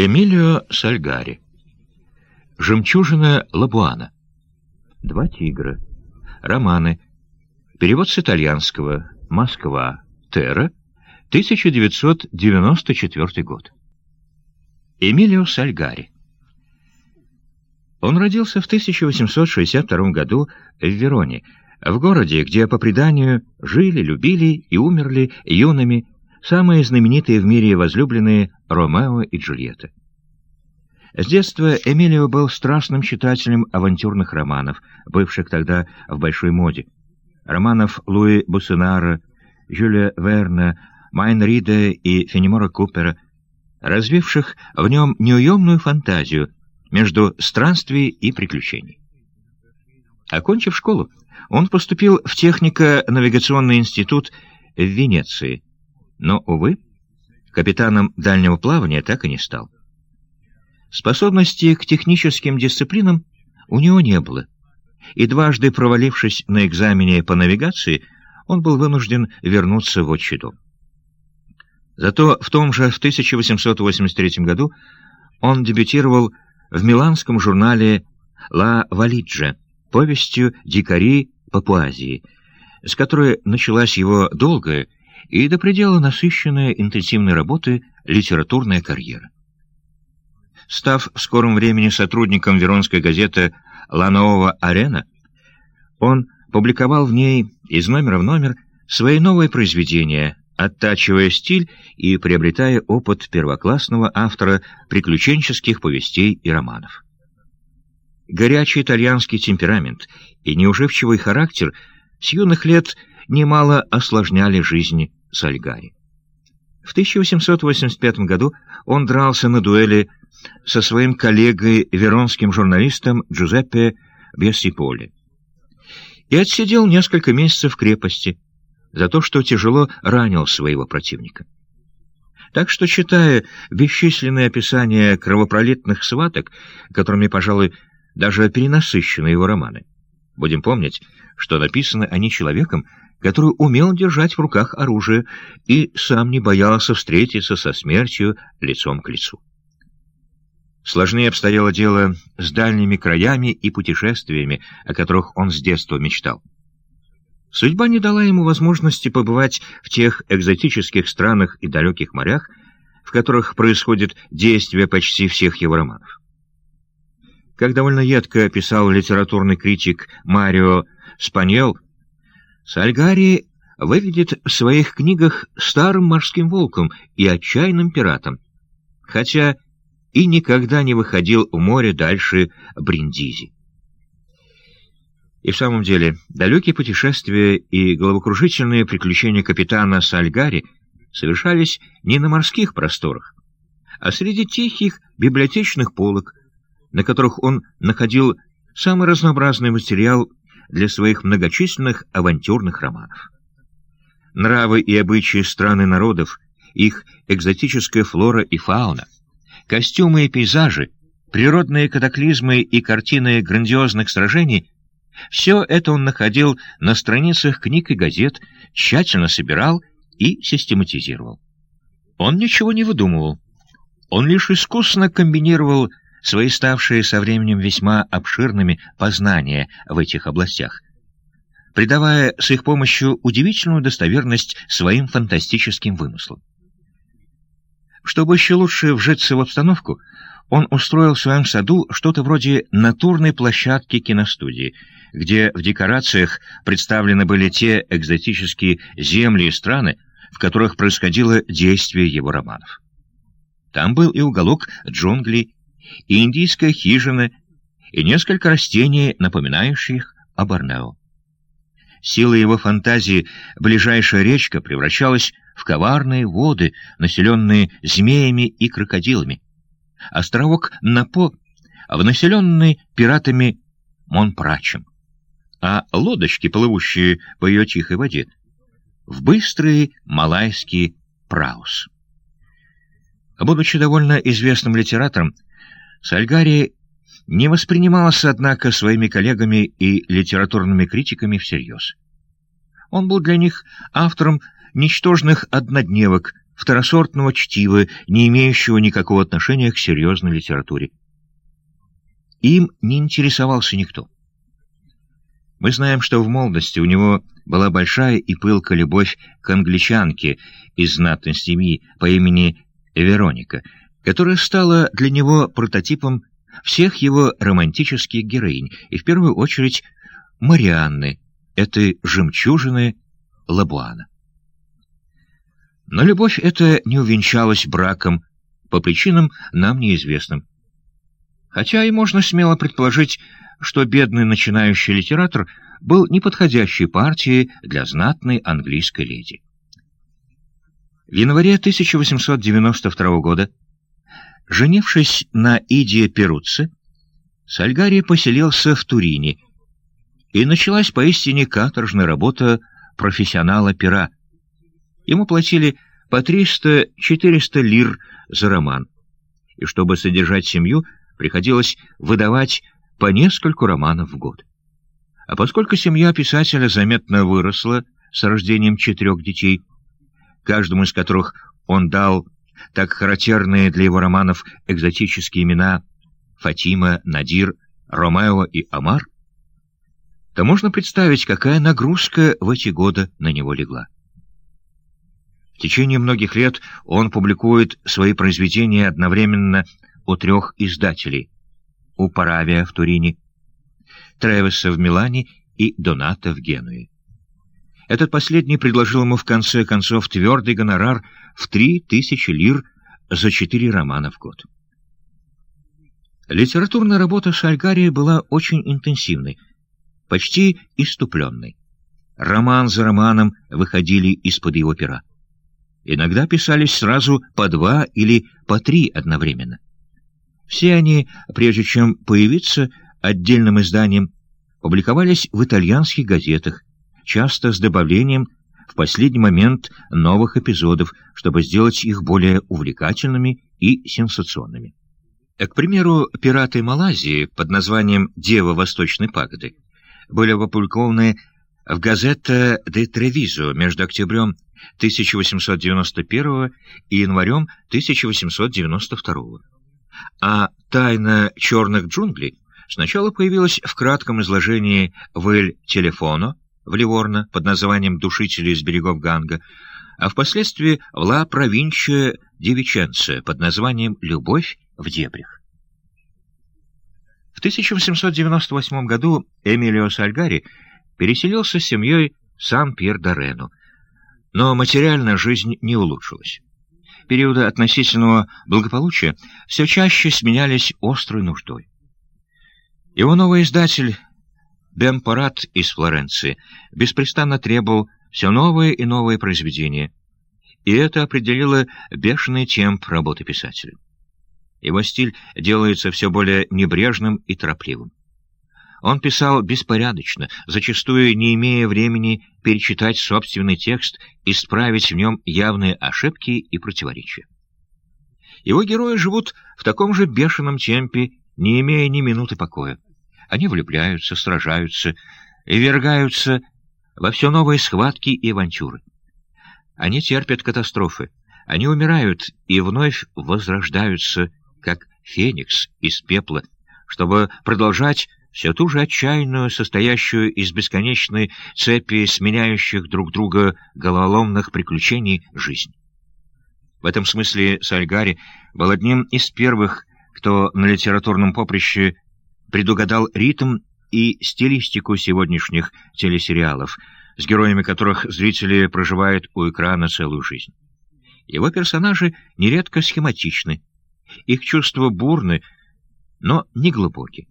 Эмилио Сальгари. «Жемчужина Лабуана». «Два тигра». Романы. Перевод с итальянского. Москва. Терра. 1994 год. Эмилио Сальгари. Он родился в 1862 году в Вероне, в городе, где, по преданию, жили, любили и умерли юными самые знаменитые в мире возлюбленные Ромео и Джульетта. С детства Эмилио был страстным читателем авантюрных романов, бывших тогда в большой моде. Романов Луи Буссенара, Жюля Верна, Майн Рида и Фенемора Купера, развивших в нем неуемную фантазию между странствий и приключений. Окончив школу, он поступил в технико-навигационный институт в Венеции, но, увы, капитаном дальнего плавания так и не стал. Способности к техническим дисциплинам у него не было, и дважды провалившись на экзамене по навигации, он был вынужден вернуться в отчий. Зато в том же в 1883 году он дебютировал в миланском журнале «Ла Валиджа» повестью «Дикари Папуазии», с которой началась его долгая и до предела насыщенная интенсивной работы литературная карьера. Став в скором времени сотрудником веронской газеты «Ла Нового Арена», он публиковал в ней из номера в номер свои новые произведения, оттачивая стиль и приобретая опыт первоклассного автора приключенческих повестей и романов. Горячий итальянский темперамент и неуживчивый характер с юных лет немало осложняли жизнь Сальгари. В 1885 году он дрался на дуэли со своим коллегой, веронским журналистом Джузеппе Бьясиполи. И отсидел несколько месяцев в крепости за то, что тяжело ранил своего противника. Так что, читая бесчисленные описания кровопролитных сваток, которыми, пожалуй, даже перенасыщены его романы, будем помнить, что написаны они человеком, который умел держать в руках оружие и сам не боялся встретиться со смертью лицом к лицу. Сложнее обстояло дело с дальними краями и путешествиями, о которых он с детства мечтал. Судьба не дала ему возможности побывать в тех экзотических странах и далеких морях, в которых происходит действие почти всех его романов. Как довольно едко писал литературный критик Марио Спаньол, Сальгари выведет в своих книгах старым морским волком и отчаянным пиратом, хотя и никогда не выходил в море дальше Бриндизи. И в самом деле, далекие путешествия и головокружительные приключения капитана Сальгари совершались не на морских просторах, а среди тихих библиотечных полок, на которых он находил самый разнообразный материал для своих многочисленных авантюрных романов. Нравы и обычаи стран и народов, их экзотическая флора и фауна, костюмы и пейзажи, природные катаклизмы и картины грандиозных сражений — все это он находил на страницах книг и газет, тщательно собирал и систематизировал. Он ничего не выдумывал. Он лишь искусно комбинировал свои ставшие со временем весьма обширными познания в этих областях, придавая с их помощью удивительную достоверность своим фантастическим вымыслам. Чтобы еще лучше вжиться в обстановку, он устроил в своем саду что-то вроде натурной площадки киностудии, где в декорациях представлены были те экзотические земли и страны, в которых происходило действие его романов. Там был и уголок джунглей, и индийская хижина, и несколько растений, напоминающих о Борнео. Силой его фантазии ближайшая речка превращалась в коварные воды, населенные змеями и крокодилами. Островок Напо в населенный пиратами Монпрачем, а лодочки, плывущие по ее тихой воде, в быстрый малайский праус. Будучи довольно известным литератором, Сальгари не воспринимался, однако, своими коллегами и литературными критиками всерьез. Он был для них автором ничтожных однодневок второсортного чтива, не имеющего никакого отношения к серьезной литературе. Им не интересовался никто. Мы знаем, что в молодости у него была большая и пылкая любовь к англичанке из знатной семьи по имени Вероника, которая стала для него прототипом всех его романтических героинь, и в первую очередь Марианны, этой жемчужины Лабуана. Но любовь эта не увенчалась браком по причинам нам неизвестным. Хотя и можно смело предположить, что бедный начинающий литератор был неподходящей партией для знатной английской леди. В январе 1892 года, женившись на Идии Перуцци, Сальгари поселился в Турине, и началась поистине каторжная работа профессионала пера. Ему платили по 300-400 лир за роман, и чтобы содержать семью, приходилось выдавать по нескольку романов в год. А поскольку семья писателя заметно выросла с рождением четырех детей, каждому из которых он дал так характерные для его романов экзотические имена Фатима, Надир, Ромео и Амар, то можно представить, какая нагрузка в эти годы на него легла. В течение многих лет он публикует свои произведения одновременно у трех издателей — у Паравия в Турине, Тревеса в Милане и Доната в Генуе. Этот последний предложил ему в конце концов твердый гонорар в три тысячи лир за четыре романа в год. Литературная работа Шальгари была очень интенсивной, почти иступленной. Роман за романом выходили из-под его пера. Иногда писались сразу по два или по три одновременно. Все они, прежде чем появиться отдельным изданием, публиковались в итальянских газетах, часто с добавлением в последний момент новых эпизодов, чтобы сделать их более увлекательными и сенсационными. К примеру, «Пираты Малайзии» под названием «Дева Восточной Пагоды» были опубликованы в газете «Де Тревизо» между октябрем 1891 и январем 1892. А «Тайна черных джунглей» сначала появилась в кратком изложении в «Эль-Телефоно» в Ливорно под названием «Душители из берегов Ганга», а впоследствии в «Ла Провинчия Девиченце» под названием «Любовь в дебрях». В 1898 году Эмилио Сальгари переселился с семьей Сан-Пьер-Дорену, но материальная жизнь не улучшилась. Периоды относительного благополучия все чаще сменялись острой нуждой. Его новый издатель Бен из Флоренции беспрестанно требовал все новые и новые произведения, и это определило бешеный темп работы писателя. Его стиль делается все более небрежным и торопливым. Он писал беспорядочно, зачастую не имея времени перечитать собственный текст и исправить в нем явные ошибки и противоречия. Его герои живут в таком же бешеном темпе, не имея ни минуты покоя. Они влюбляются, сражаются и вергаются во все новые схватки и авантюры. Они терпят катастрофы, они умирают и вновь возрождаются, как феникс из пепла, чтобы продолжать все ту же отчаянную, состоящую из бесконечной цепи сменяющих друг друга головоломных приключений жизнь. В этом смысле Сальгари был одним из первых, кто на литературном поприще предугадал ритм и стилистику сегодняшних телесериалов, с героями которых зрители проживают у экрана целую жизнь. Его персонажи нередко схематичны, их чувства бурны, но не глубоки.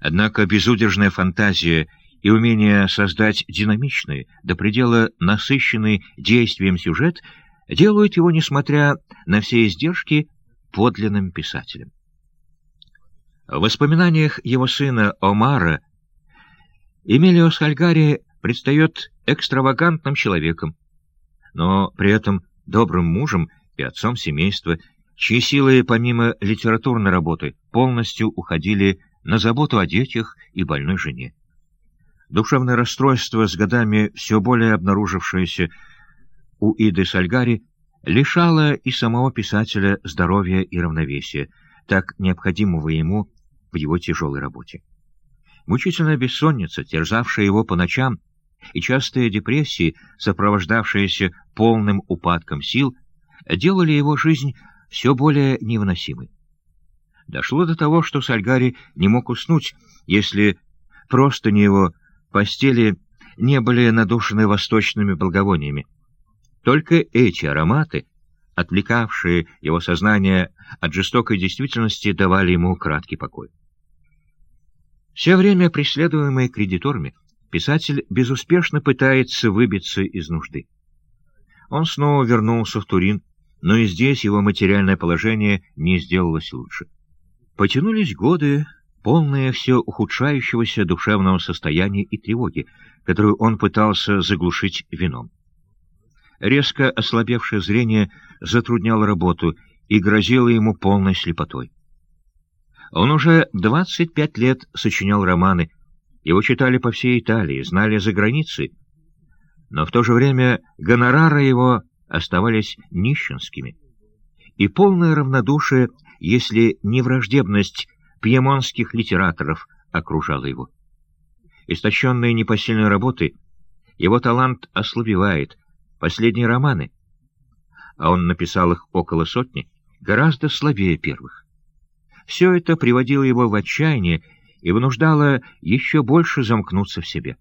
Однако безудержная фантазия и умение создать динамичный, до предела насыщенный действием сюжет делают его, несмотря на все издержки, подлинным писателем. В воспоминаниях его сына Омара Эмилио Сальгари предстает экстравагантным человеком, но при этом добрым мужем и отцом семейства, чьи силы, помимо литературной работы, полностью уходили на заботу о детях и больной жене. Душевное расстройство, с годами все более обнаружившееся у Иды Сальгари, лишало и самого писателя здоровья и равновесия, так необходимого ему в его тяжелой работе. Мучительная бессонница, терзавшая его по ночам, и частые депрессии, сопровождавшиеся полным упадком сил, делали его жизнь все более невыносимой. Дошло до того, что Сальгари не мог уснуть, если просто не его постели не были надушены восточными благовониями. Только эти ароматы, отвлекавшие его сознание от жестокой действительности, давали ему краткий покой. Все время преследуемый кредиторами, писатель безуспешно пытается выбиться из нужды. Он снова вернулся в Турин, но и здесь его материальное положение не сделалось лучше. Потянулись годы, полные все ухудшающегося душевного состояния и тревоги, которую он пытался заглушить вином. Резко ослабевшее зрение затрудняло работу и грозило ему полной слепотой. Он уже 25 лет сочинял романы, его читали по всей Италии, знали за границей, но в то же время гонорары его оставались нищенскими. И полное равнодушие, если не враждебность пьемонских литераторов, окружала его. Истощенные непосильной работы, его талант ослабевает. Последние романы, а он написал их около сотни, гораздо слабее первых. Все это приводило его в отчаяние и вынуждало еще больше замкнуться в себе.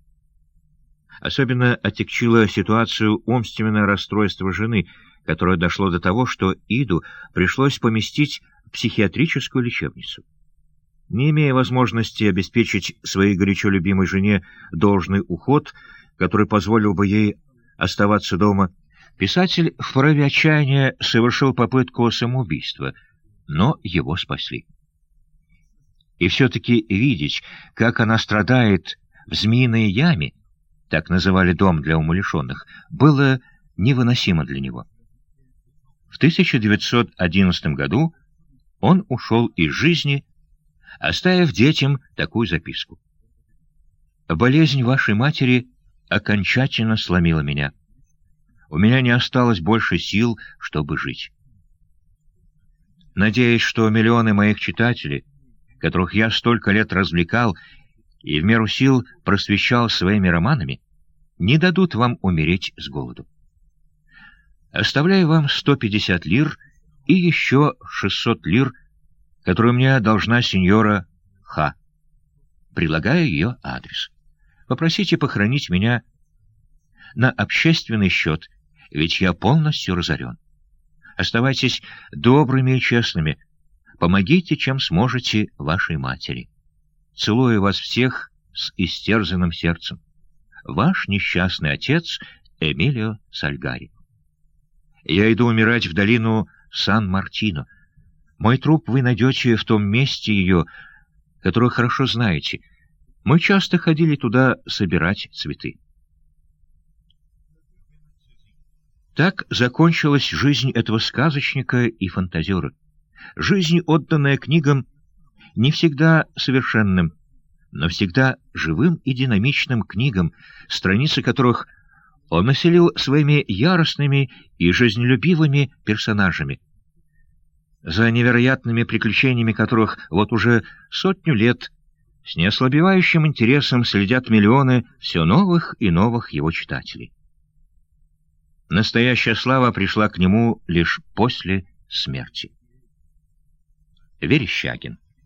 Особенно отягчило ситуацию умственное расстройство жены, которое дошло до того, что Иду пришлось поместить в психиатрическую лечебницу. Не имея возможности обеспечить своей горячо любимой жене должный уход, который позволил бы ей оставаться дома, писатель в порыве отчаяния совершил попытку самоубийства, но его спасли. И все-таки видеть, как она страдает в змеиной яме, так называли дом для умалишенных, было невыносимо для него. В 1911 году он ушел из жизни, оставив детям такую записку. «Болезнь вашей матери окончательно сломила меня. У меня не осталось больше сил, чтобы жить. Надеюсь, что миллионы моих читателей, которых я столько лет развлекал и в меру сил просвещал своими романами, не дадут вам умереть с голоду. Оставляю вам 150 лир и еще 600 лир, которые мне должна сеньора Х. Прилагаю ее адрес. Попросите похоронить меня на общественный счет, ведь я полностью разорен. Оставайтесь добрыми и честными. Помогите, чем сможете, вашей матери. Целую вас всех с истерзанным сердцем. Ваш несчастный отец Эмилио Сальгари. Я иду умирать в долину Сан-Мартино. Мой труп вы найдете в том месте ее, которое хорошо знаете. Мы часто ходили туда собирать цветы. Так закончилась жизнь этого сказочника и фантазера. Жизнь, отданная книгам, не всегда совершенным, но всегда живым и динамичным книгам, страницы которых он населил своими яростными и жизнелюбивыми персонажами, за невероятными приключениями которых вот уже сотню лет с неослабевающим интересом следят миллионы все новых и новых его читателей. Настоящая слава пришла к нему лишь после смерти. Верещагин